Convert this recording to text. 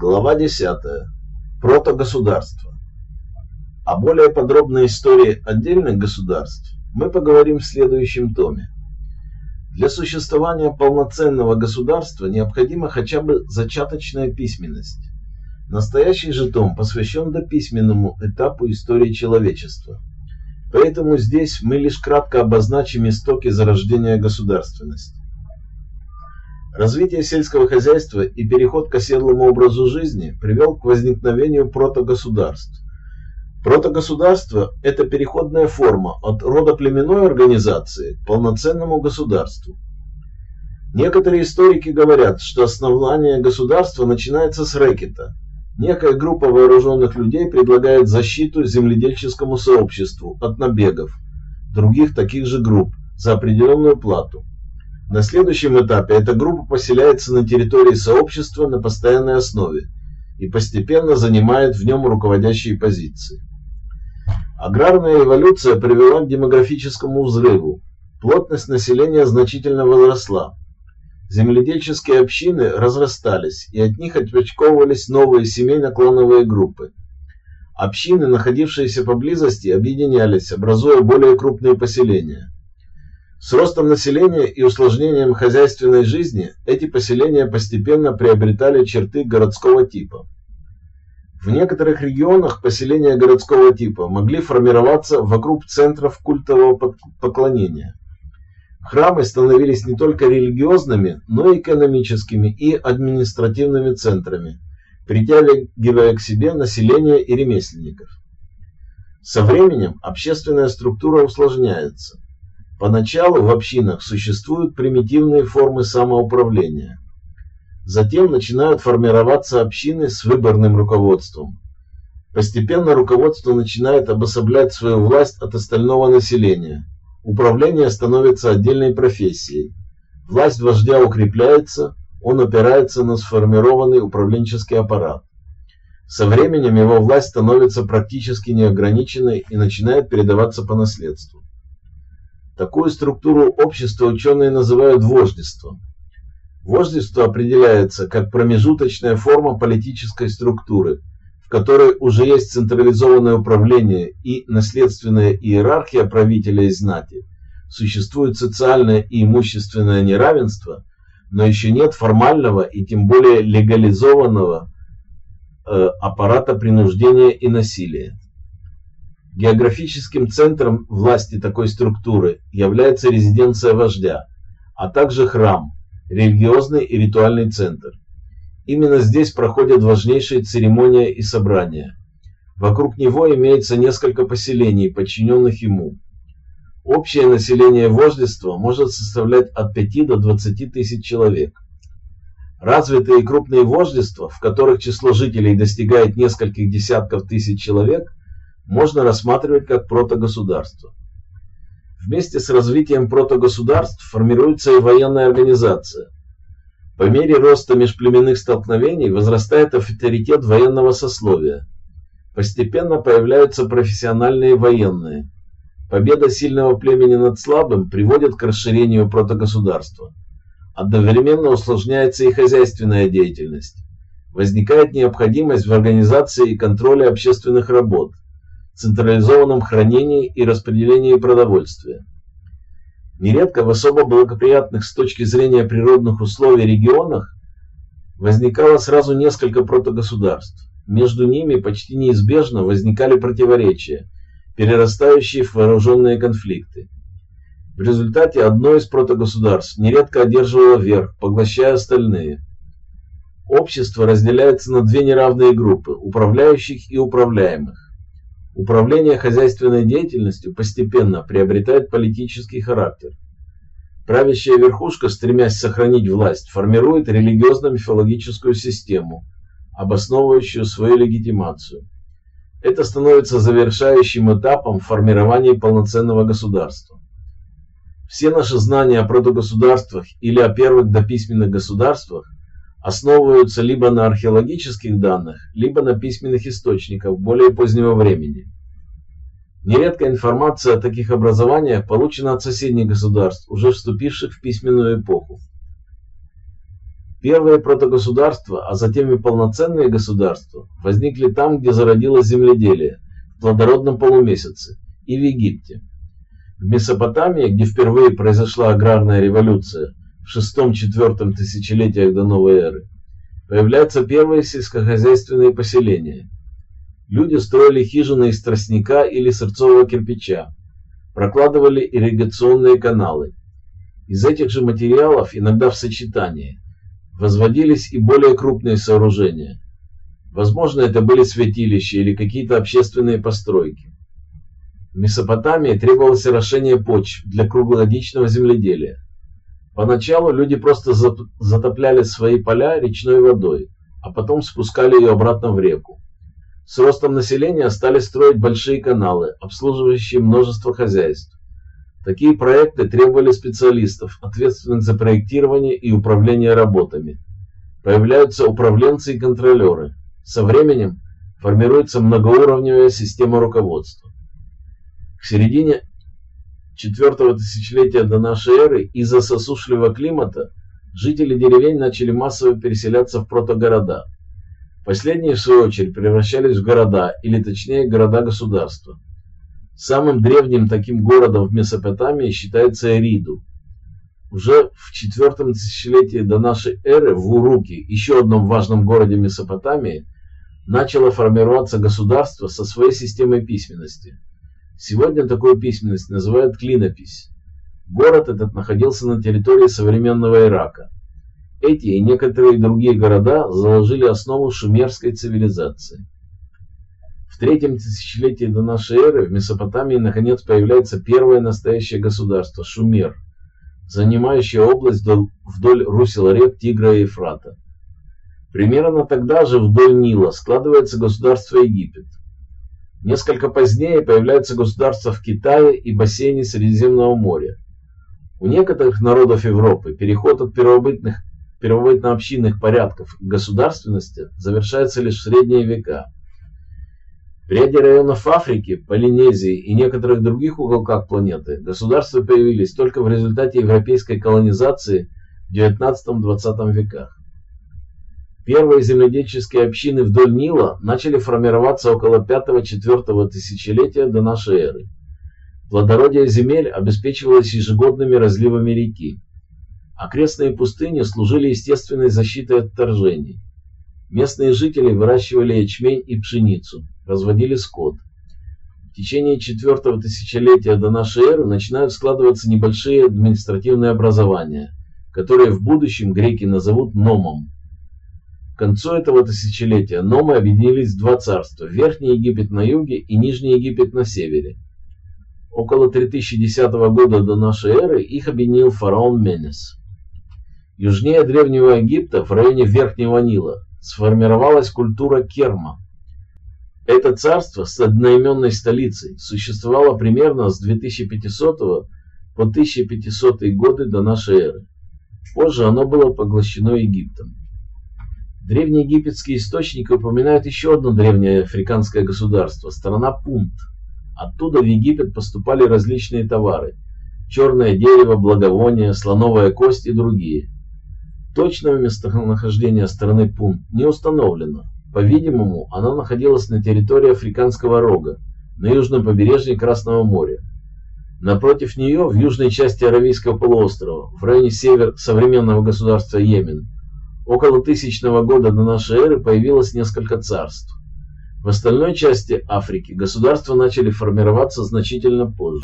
Глава 10. Протогосударство. О более подробной истории отдельных государств мы поговорим в следующем томе. Для существования полноценного государства необходима хотя бы зачаточная письменность. Настоящий же том посвящен дописьменному этапу истории человечества. Поэтому здесь мы лишь кратко обозначим истоки зарождения государственности. Развитие сельского хозяйства и переход к оседлому образу жизни привел к возникновению протогосударств. Протогосударство – это переходная форма от родоплеменной организации к полноценному государству. Некоторые историки говорят, что основание государства начинается с рэкета. Некая группа вооруженных людей предлагает защиту земледельческому сообществу от набегов других таких же групп за определенную плату. На следующем этапе эта группа поселяется на территории сообщества на постоянной основе и постепенно занимает в нем руководящие позиции. Аграрная эволюция привела к демографическому взрыву. Плотность населения значительно возросла. Земледельческие общины разрастались, и от них отпочковывались новые семейно-клановые группы. Общины, находившиеся поблизости, объединялись, образуя более крупные поселения. С ростом населения и усложнением хозяйственной жизни эти поселения постепенно приобретали черты городского типа. В некоторых регионах поселения городского типа могли формироваться вокруг центров культового поклонения. Храмы становились не только религиозными, но и экономическими и административными центрами, притягивая к себе население и ремесленников. Со временем общественная структура усложняется. Поначалу в общинах существуют примитивные формы самоуправления. Затем начинают формироваться общины с выборным руководством. Постепенно руководство начинает обособлять свою власть от остального населения. Управление становится отдельной профессией. Власть вождя укрепляется, он опирается на сформированный управленческий аппарат. Со временем его власть становится практически неограниченной и начинает передаваться по наследству. Такую структуру общества ученые называют вождеством. Вождество определяется как промежуточная форма политической структуры, в которой уже есть централизованное управление и наследственная иерархия правителя и знати. Существует социальное и имущественное неравенство, но еще нет формального и тем более легализованного э, аппарата принуждения и насилия. Географическим центром власти такой структуры является резиденция вождя, а также храм, религиозный и ритуальный центр. Именно здесь проходят важнейшие церемонии и собрания. Вокруг него имеется несколько поселений, подчиненных ему. Общее население вождества может составлять от 5 до 20 тысяч человек. Развитые крупные вождества, в которых число жителей достигает нескольких десятков тысяч человек – можно рассматривать как протогосударство. Вместе с развитием протогосударств формируется и военная организация. По мере роста межплеменных столкновений возрастает авторитет военного сословия. Постепенно появляются профессиональные военные. Победа сильного племени над слабым приводит к расширению протогосударства. Одновременно усложняется и хозяйственная деятельность. Возникает необходимость в организации и контроле общественных работ централизованном хранении и распределении продовольствия. Нередко в особо благоприятных с точки зрения природных условий регионах возникало сразу несколько протогосударств. Между ними почти неизбежно возникали противоречия, перерастающие в вооруженные конфликты. В результате одно из протогосударств нередко одерживало верх, поглощая остальные. Общество разделяется на две неравные группы – управляющих и управляемых. Управление хозяйственной деятельностью постепенно приобретает политический характер. Правящая верхушка, стремясь сохранить власть, формирует религиозно-мифологическую систему, обосновывающую свою легитимацию. Это становится завершающим этапом формирования полноценного государства. Все наши знания о протогосударствах или о первых дописьменных государствах основываются либо на археологических данных, либо на письменных источниках более позднего времени. Нередко информация о таких образованиях получена от соседних государств, уже вступивших в письменную эпоху. Первые протогосударства, а затем и полноценные государства, возникли там, где зародилось земледелие, в плодородном полумесяце, и в Египте. В Месопотамии, где впервые произошла аграрная революция VI-IV тысячелетиях до новой эры, появляются первые сельскохозяйственные поселения. Люди строили хижины из тростника или сырцового кирпича, прокладывали ирригационные каналы. Из этих же материалов, иногда в сочетании, возводились и более крупные сооружения. Возможно, это были святилища или какие-то общественные постройки. В Месопотамии требовалось орошение почв для круглогодичного земледелия. Поначалу люди просто затопляли свои поля речной водой, а потом спускали ее обратно в реку. С ростом населения стали строить большие каналы, обслуживающие множество хозяйств. Такие проекты требовали специалистов, ответственных за проектирование и управление работами. Появляются управленцы и контролеры. Со временем формируется многоуровневая система руководства. К середине четвертого тысячелетия до нашей эры из-за сосушливого климата жители деревень начали массово переселяться в протогорода. Последние, в свою очередь, превращались в города, или точнее города-государства. Самым древним таким городом в Месопотамии считается Эриду. Уже в четвертом тысячелетии до нашей эры в Уруке, еще одном важном городе Месопотамии, начало формироваться государство со своей системой письменности – Сегодня такую письменность называют клинопись. Город этот находился на территории современного Ирака. Эти и некоторые другие города заложили основу шумерской цивилизации. В третьем тысячелетии до нашей эры в Месопотамии наконец появляется первое настоящее государство – Шумер, занимающее область вдоль русел рек Тигра и Ефрата. Примерно тогда же вдоль Нила складывается государство Египет. Несколько позднее появляются государства в Китае и бассейне Средиземного моря. У некоторых народов Европы переход от первобытных первобытно-общинных порядков к государственности завершается лишь в средние века. В ряде районов Африки, Полинезии и некоторых других уголках планеты государства появились только в результате европейской колонизации в XIX-XX веках. Первые земледельческие общины вдоль Нила начали формироваться около 5-4 тысячелетия до нашей эры. Плодородие земель обеспечивалось ежегодными разливами реки. Окрестные пустыни служили естественной защитой от вторжений. Местные жители выращивали ячмень и пшеницу, разводили скот. В течение четвертого тысячелетия до нашей эры начинают складываться небольшие административные образования, которые в будущем греки назовут номом концу этого тысячелетия Номы объединились в два царства – Верхний Египет на юге и Нижний Египет на севере. Около 3010 года до нашей эры их объединил фараон Менес. Южнее Древнего Египта, в районе Верхнего Нила, сформировалась культура Керма. Это царство с одноименной столицей существовало примерно с 2500 по 1500 годы до нашей эры. Позже оно было поглощено Египтом. Древнеегипетские источники упоминают еще одно древнее африканское государство – страна Пунт. Оттуда в Египет поступали различные товары – черное дерево, благовония, слоновая кость и другие. Точного местонахождения страны Пунт не установлено. По-видимому, она находилась на территории Африканского рога, на южном побережье Красного моря. Напротив нее, в южной части Аравийского полуострова, в районе север современного государства Йемен, Около тысячного года до нашей эры появилось несколько царств. В остальной части Африки государства начали формироваться значительно позже.